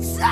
So